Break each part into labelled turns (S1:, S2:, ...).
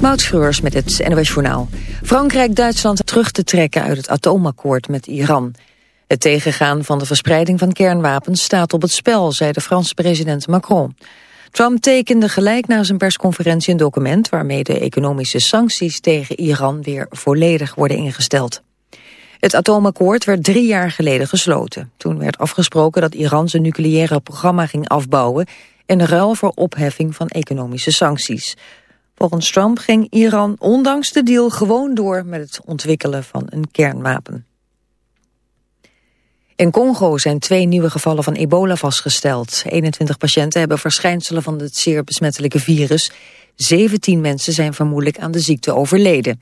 S1: Moutschreurs met het NOS Journaal. Frankrijk Duitsland terug te trekken uit het atoomakkoord met Iran. Het tegengaan van de verspreiding van kernwapens staat op het spel, zei de Franse president Macron. Trump tekende gelijk na zijn persconferentie een document... waarmee de economische sancties tegen Iran weer volledig worden ingesteld. Het atoomakkoord werd drie jaar geleden gesloten. Toen werd afgesproken dat Iran zijn nucleaire programma ging afbouwen... in ruil voor opheffing van economische sancties. Volgens Trump ging Iran ondanks de deal gewoon door met het ontwikkelen van een kernwapen. In Congo zijn twee nieuwe gevallen van ebola vastgesteld. 21 patiënten hebben verschijnselen van het zeer besmettelijke virus. 17 mensen zijn vermoedelijk aan de ziekte overleden.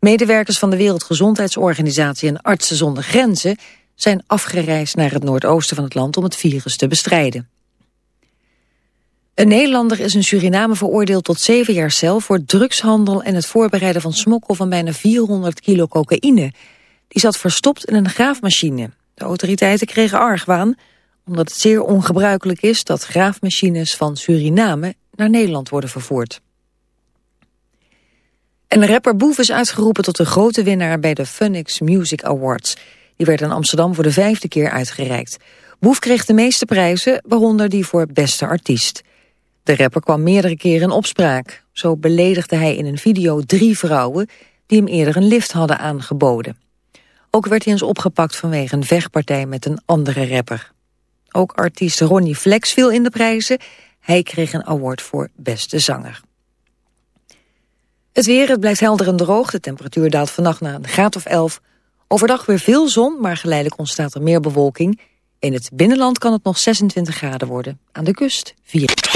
S1: Medewerkers van de Wereldgezondheidsorganisatie en Artsen zonder Grenzen zijn afgereisd naar het noordoosten van het land om het virus te bestrijden. Een Nederlander is in Suriname veroordeeld tot zeven jaar cel... voor drugshandel en het voorbereiden van smokkel van bijna 400 kilo cocaïne. Die zat verstopt in een graafmachine. De autoriteiten kregen argwaan, omdat het zeer ongebruikelijk is... dat graafmachines van Suriname naar Nederland worden vervoerd. En rapper Boef is uitgeroepen tot de grote winnaar bij de Phoenix Music Awards. Die werd in Amsterdam voor de vijfde keer uitgereikt. Boef kreeg de meeste prijzen, waaronder die voor beste artiest. De rapper kwam meerdere keren in opspraak. Zo beledigde hij in een video drie vrouwen die hem eerder een lift hadden aangeboden. Ook werd hij eens opgepakt vanwege een vechtpartij met een andere rapper. Ook artiest Ronnie Flex viel in de prijzen. Hij kreeg een award voor beste zanger. Het weer, het blijft helder en droog. De temperatuur daalt vannacht naar een graad of 11. Overdag weer veel zon, maar geleidelijk ontstaat er meer bewolking. In het binnenland kan het nog 26 graden worden. Aan de kust 4.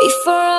S2: before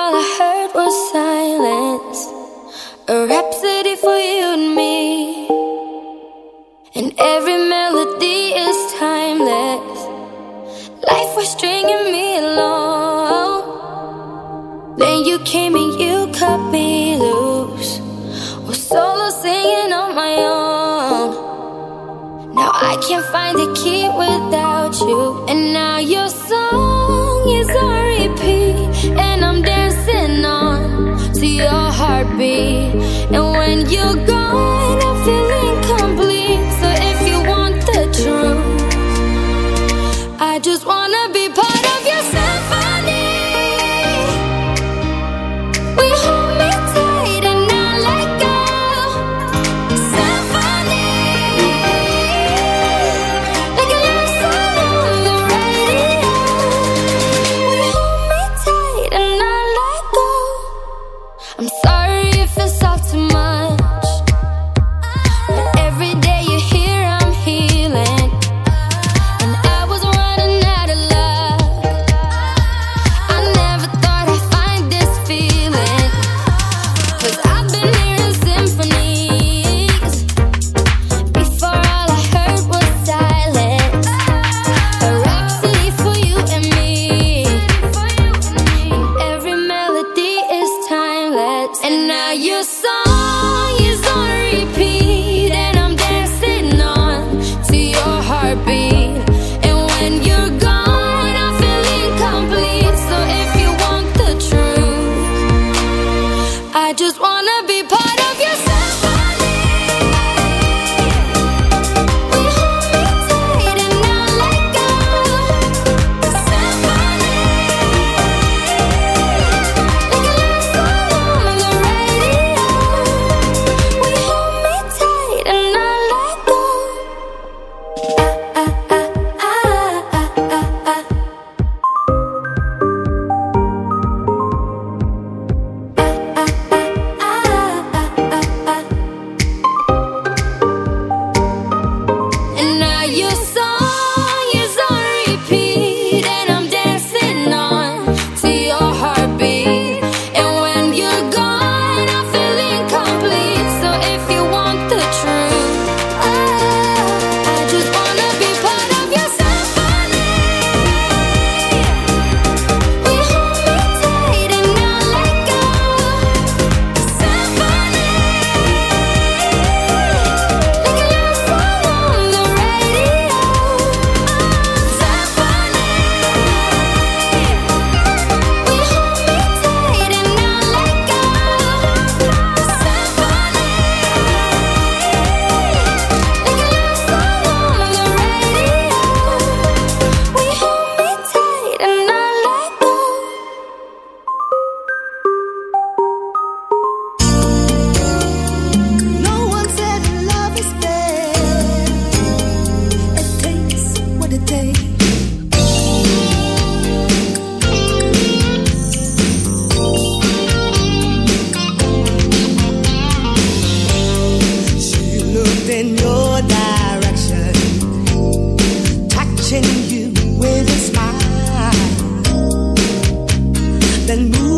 S2: del.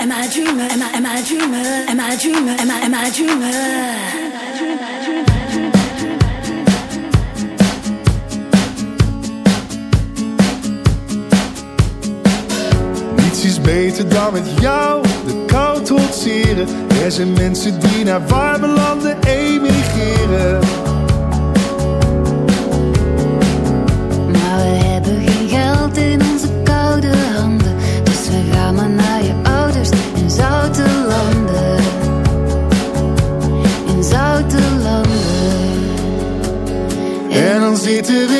S2: Am I a dreamer? Am I am I a dreamer? Am I a dreamer? Am I am I a Niets
S3: is beter dan met jou de kou trotseren. Er zijn mensen die naar warme landen emigreren. to be.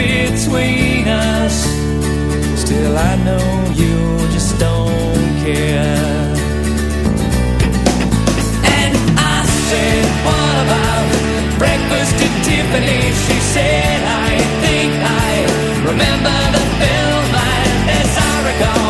S4: between us. Still, I know you just don't care. And I said, What about breakfast at Tiffany? She said, I think I remember the film as I recall.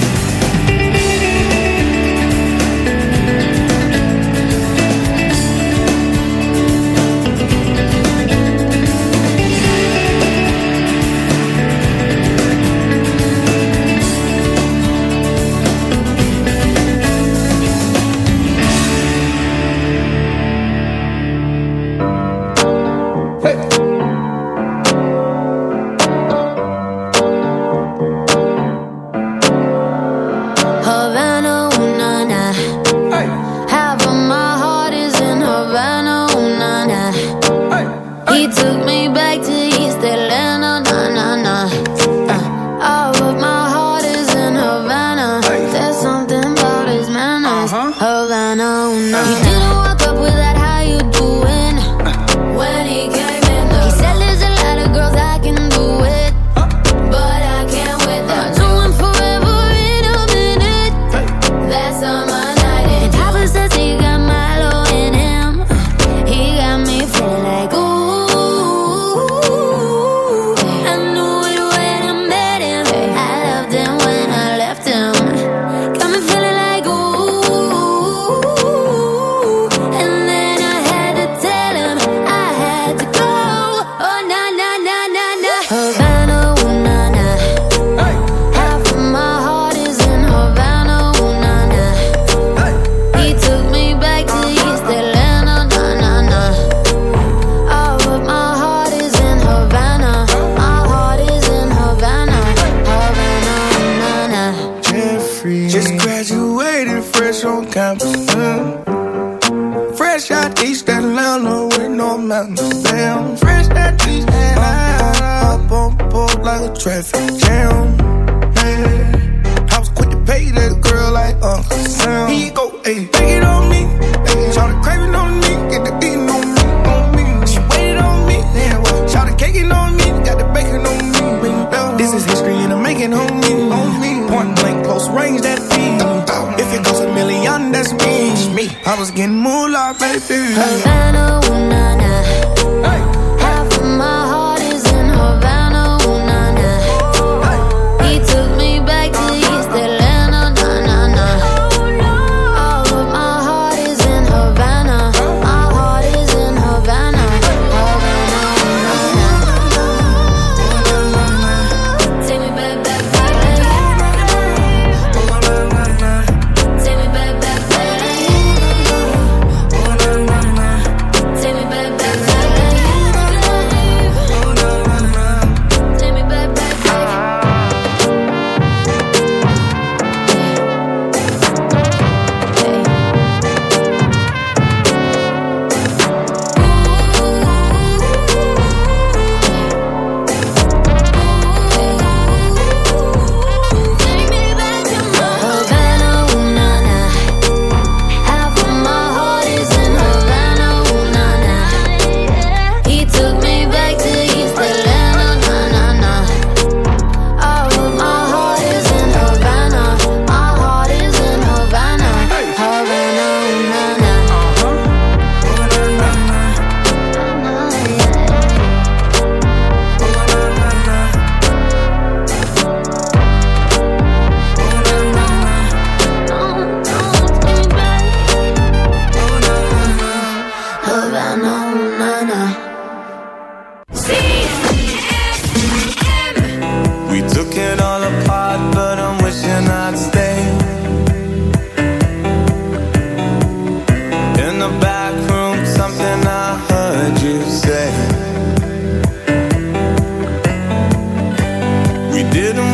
S5: Havana
S6: will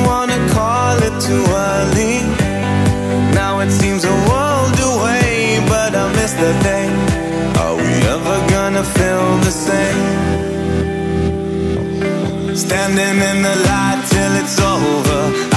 S6: wanna call it too early. Now it seems a world away, but I miss the day. Are we ever gonna feel the same? Standing in the light till it's over.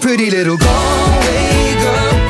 S7: pretty little Galway girl.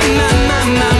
S7: My, my, my, my,